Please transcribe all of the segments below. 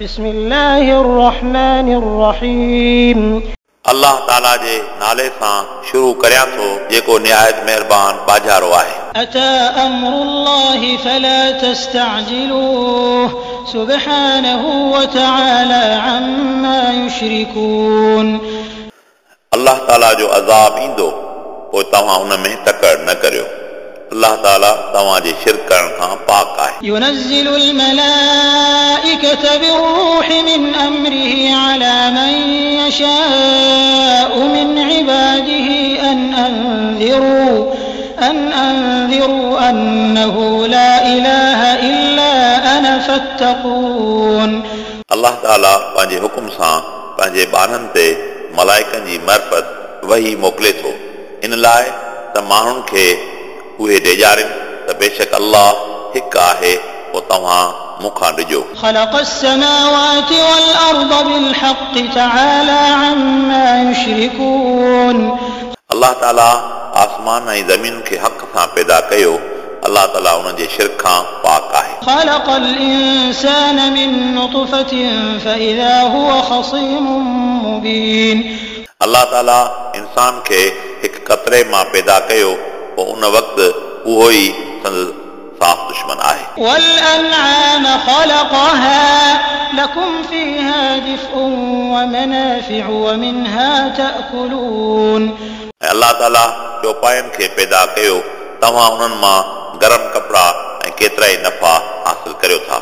بسم الله الرحمن الرحيم. الله تعالى جي نالي سان شروع ڪريان ٿو جيڪو نهايت مهربان ٻاجهارو آهي اتى أمر الله فلا تستعجلوه سبحانه وتعالى عما يشركون الله تعالى جو عذاب ايندو پوءِ توهان ان ۾ تڪڙ نہ ڪريو الله تعاليٰ توهان جي شرڪ ڪرڻ کان پاڪ ينزل الملائكة بالروح من أمره على من يشاء من عباده أن أنذروا أن أنذروا أنه لا إله إلا أنا فاتقون. اللہ تعالیٰ پانجے حکم ساں پانجے بانن تے ملائکن جی مرفت وہی موکلے تو ان لائے تا مانن کے उहे ॾेजारिन त बेशक अलाह हिकु आहे पोइ तव्हां मूंखां ॾिजो خلق السماوات والأرض بالحق تعالى عما يشركون अलाह ताला आसमान ऐं ज़मीन खे हक़ सां पैदा कयो अलाह ताला उन्हनि जे शिर खां पाक आहे خلق الإنسان من نطفة فإذا هو خصيم مبين अलाह ताला इंसान खे हिकु कतरे मां पैदा कयो पोइ उन वक़्तु उहो ई संदसि साफ़ दुश्मन आहे والأنعام خلقها لكم فيها دفء ومنافع ومنها تأكلون ऐं अलाह ताला चौपाइनि खे पैदा कयो तव्हां उन्हनि मां गरम कपिड़ा ऐं केतिरा ई नफ़ा हासिल करियो था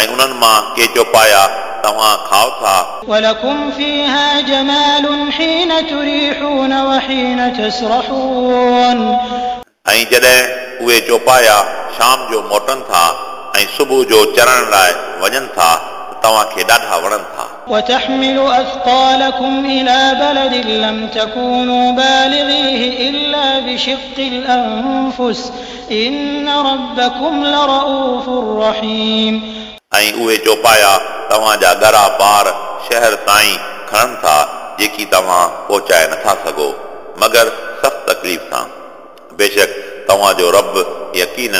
ऐं उन्हनि मां के चौपाया तव्हां खाओ था ولكم فيها جمال حين تريحون وحين تسرحون ऐं जॾहिं उहे चौपाया शाम जो मोटनि था ऐं सुबुह जो चरण लाइ वञनि था त तव्हांखे ॾाढा वणनि था وتحمل أثقالكم إلى بلد لم تكونوا بالغيه إلا بشق الأنفس إن ربكم لرؤوف رحيم ऐं उहे चौपाया तव्हांजा ॻरा पार शहर ताईं खणनि था जेकी तव्हां पहुचाए नथा सघो मगर सख़्त तकलीफ़ सां बेशक तव्हांजो रब यकीन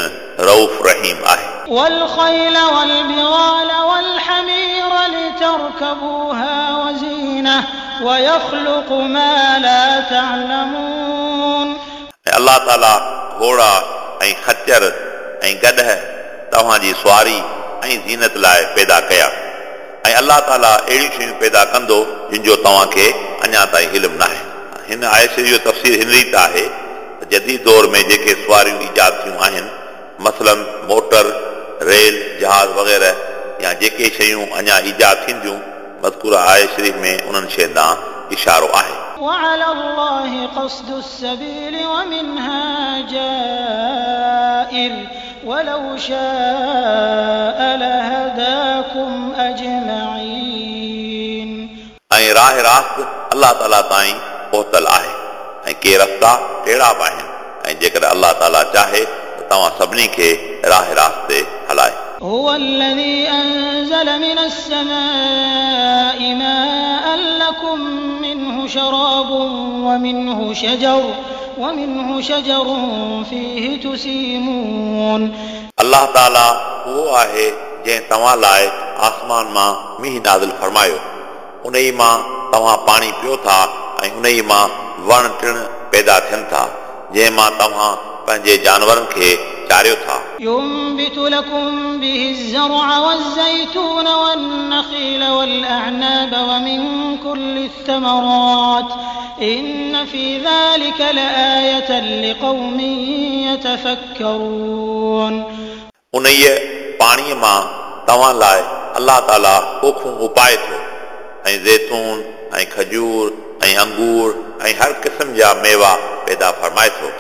रऊफ़ रहीम आहे والخيل والبغال والحمير لتركبوها وزينة ويخلق ما لا تعلمون ऐं अलाह ताला घोड़ा ऐं खच्चर ऐं गॾह तव्हांजी सुवारी ऐं ज़ीनत लाइ पैदा कया ऐं अलाह ताला अहिड़ियूं शयूं पैदा कंदो जिन जो तव्हांखे अञा ताईं इल्मु न आहे हिन आयत जो तफ़सील हिन रीति आहे त जदीद दौर में जेके सुवारियूं ईजाद थियूं आहिनि मसलन मोटर रेल जहाज़ वग़ैरह या जेके शयूं अञा ईजाद थींदियूं मज़कूर आय शरीफ़ में उन्हनि शयुनि ॾांहुं इशारो आहे وعلى الله قصد السبيل ومنها جائر ولو شاء لهداكم أجمعين ऐं राह रास्त अलाह ताला ताईं पहुतल आहे ऐं के रस्ता टेड़ा बि आहिनि ऐं जेकर अलाह ताला चाहे त तव्हां सभिनी खे राह रास्त ते हलाए هو الذي أنزل من السماء ماء لكم منه شراب ومنه شجر ومنه شجر فيه تسيمون अलाह ताला उहो आहे जंहिं तव्हां लाइ आसमान मां मींहुं नाज़िल फरमायो उन ई मां तव्हां पाणी पियो था ऐं उन ई मां वण टिण पैदा थियनि था जंहिं मां तव्हां पंहिंजे जानवरनि खे चारियो था ينبت لكم به الزرع والزيتون والنخيل والأعناب ومن كل الثمرات إن في ذلك لآية لقوم يتفكرون उन ई पाणीअ मां तव्हां लाइ अलाह ताला पोखूं उपाए थो ऐं ज़ैतून ऐं खजूर ऐं अंगूर ऐं हर क़िस्म जा मेवा पैदा फरमाए थो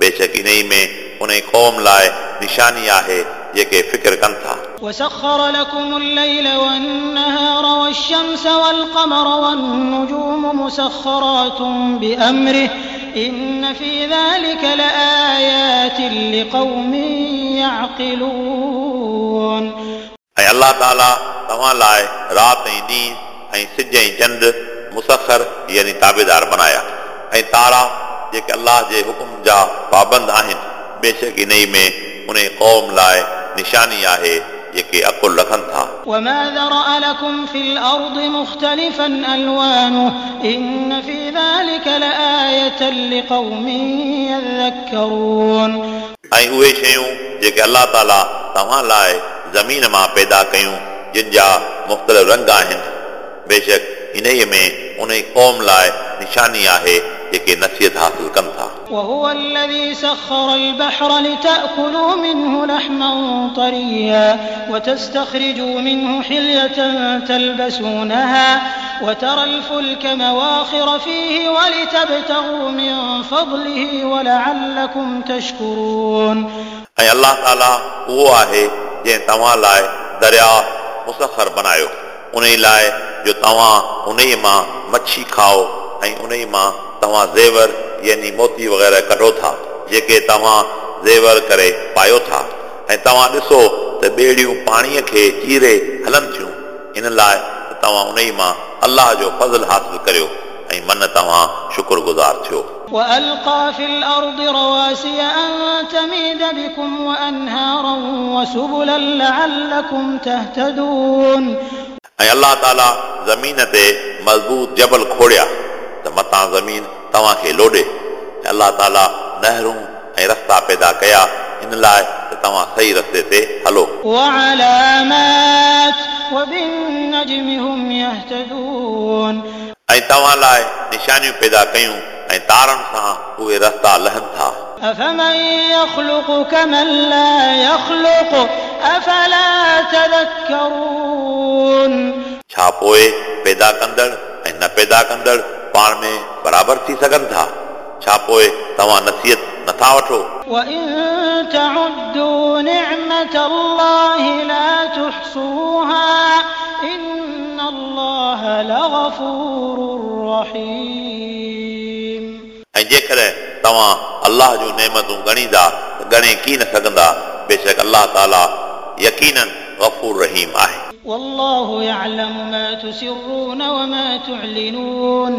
बेशक इन ई में उन क़ौम लाइ निशानी आहे जेके फ़िक्र कनि था وسخر لكم الليل والنهار والشمس والقمر والنجوم مسخرات بأمره إن في ذلك لآيات لقوم يعقلون ऐं अलाह ताला तव्हां लाइ राति ऐं ॾींहुं ऐं सिज ऐं चंड मुसखर यानी ताबेदार बनाया ऐं तारा जेके अलाह जे हुकुम जा पाबंद आहिनि बेशक इन ई में उन क़ौम लाइ निशानी आहे जेके अकुल रखनि था وما ذرأ لكم في الأرض مختلفا ألوانه إن في ذلك لآية لقوم يذكرون ऐं उहे शयूं जेके अलाह ताला तव्हां लाइ ज़मीन मां पैदा कयूं जिन जा मुख़्तलिफ़ रंग आहिनि बेशक इन में उन क़ौम लाइ निशानी आहे जेके नसीहत हासिल कनि था وهو الذي سخر البحر لتأكلوا منه لحما طريا وتستخرجوا منه حلية تلبسونها وترى الفلك مواخر فيه ولتبتغوا من فضله ولعلكم تشكرون ऐं अलाह ताला उहो आहे जंहिं तव्हां लाइ दरिया मुसखर बनायो उन लाइ जो तव्हां उन मां मच्छी खाओ ऐं उन मां तव्हां ज़ेवर यानी मोती वग़ैरह कढो था जेके तव्हां ज़ेवर करे पायो था ऐं तव्हां ॾिसो त ॿेड़ियूं पाणीअ खे चीरे हलनि थियूं इन लाइ त तव्हां उन मां अलाह जो फज़ल हासिल करियो ऐं मन तव्हां शुक्रगुज़ार थियो وألقى في الأرض رواسي أن تميد بكم وأنهارا وسبلا لعلكم تهتدون ऐं अलाह ताला ज़मीन ते मज़बूत जबल खोड़िया त मथां ज़मीन तव्हांखे लोॾे ऐं अलाह ताला नहरूं ऐं रस्ता पैदा कया इन लाइ त तव्हां सही रस्ते ते हलो وعلامات وبالنجم هم يهتدون ऐं तव्हां लाइ निशानियूं पैदा कयूं ऐं तारनि सां उहे रस्ता लहनि था أفمن يخلق كمن لا يخلق أفلا تذكرون छा पोइ पैदा कंदड़ ऐं न पैदा कंदड़ پاڻ ۾ برابر ٿي سگهن ٿا ڇا پوءِ توهان نصيحت نٿا وٺو. ۽ جيڪڏهن توهان الله جون نيمتون ڳڻيندا ڳڻي ڪه نه سگهندا بيشڪ الله تالا يقين گفور رهيم آهي. والله يعلم ما تسرون وما تعلنون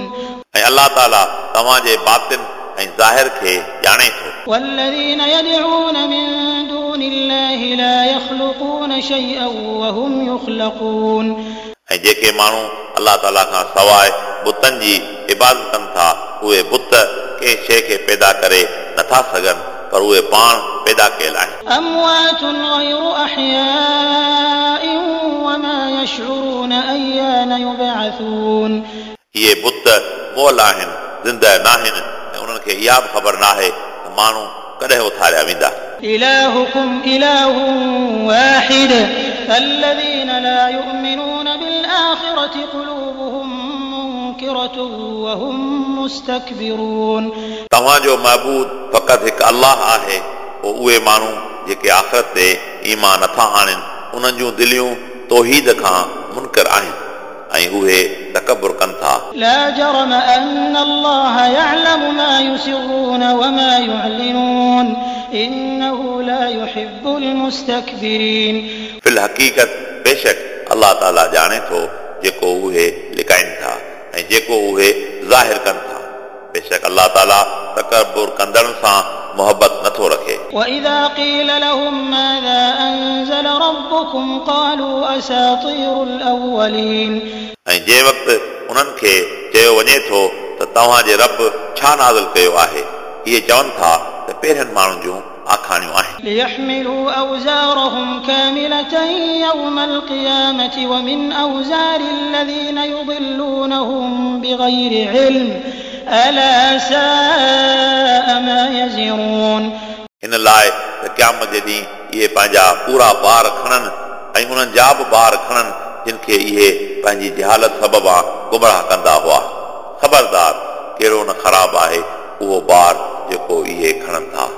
ऐं अलाह ताला तव्हांजे बातिन ऐं ज़ाहिर खे ॼाणे थो والذين يدعون من دون الله لا يخلقون شيئا وهم يخلقون ऐं जेके माण्हू अलाह ताला खां सवाइ बुतनि जी इबादत कनि था उहे बुत कंहिं शइ खे पैदा करे नथा सघनि पर उहे पाण पैदा कयल आहिनि يشعرون أيان يبعثون. یہ بت مول آهن زندہ ناهن انہن کي أها به خبر ناهي ماڻهو ڪڏهن اٿاريا ويندا إلهكم إله واحد الذين لا يؤمنون بالآخرة قلوبهم منكرة وهم مستكبرون. توهان جو معبود فقط هڪ الله آهي أو اهي ماڻهو جيڪي آخرت تي ايمان نٿا آڻين انهن جون دليون तौहीद खां मुनकर आहिनि ऐं उहे तकबुर कनि था لا جرم أن الله يعلم ما يسرون وما يعلنون إنه لا يحب المستكبرين फिल हक़ीक़त बेशक अलाह ताला ॼाणे थो जेको उहे लिकाइनि था ऐं जेको उहे ज़ाहिर कनि था बेशक अलाह ताला तकबुर कंदड़नि सां मोहबत नथो रखे وإذا قيل لهم ماذا أنزل ربكم قالوا أساطير الأولين ऐं जंहिं वक़्तु उन्हनि खे चयो वञे थो त तव्हांजे रब छा नाज़िल कयो आहे इहे चवनि था त पहिरियनि माण्हुनि जूं आखाणियूं आहिनि ليحملوا أوزارهم كاملة يوم القيامة ومن أوزار الذين يضلونهم بغير علم ألا ساء ما يزرون हिन लाइ त क़यामत जे ॾींहुं اهي پنهنجا پورا ٻار کڻن ۽ انهن جا به ٻار کڻن جن کي اهي پنهنجي جهالت سببا گمراهه ڪندا هئا. خبردار ڪهڙو نه خراب آهي اهو ٻار جيڪو اهي کڻن ٿا